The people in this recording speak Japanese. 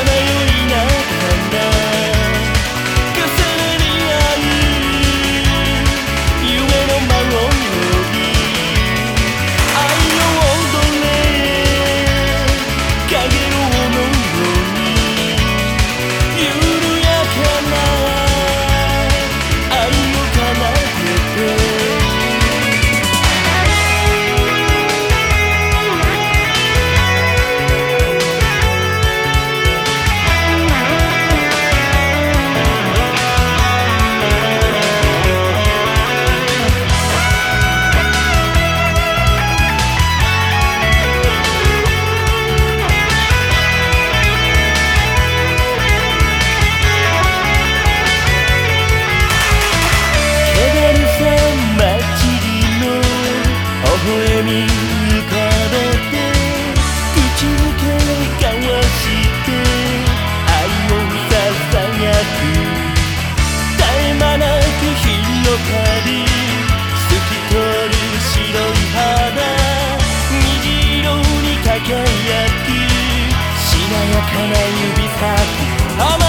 Amazing. 輝き。しなやかな指先。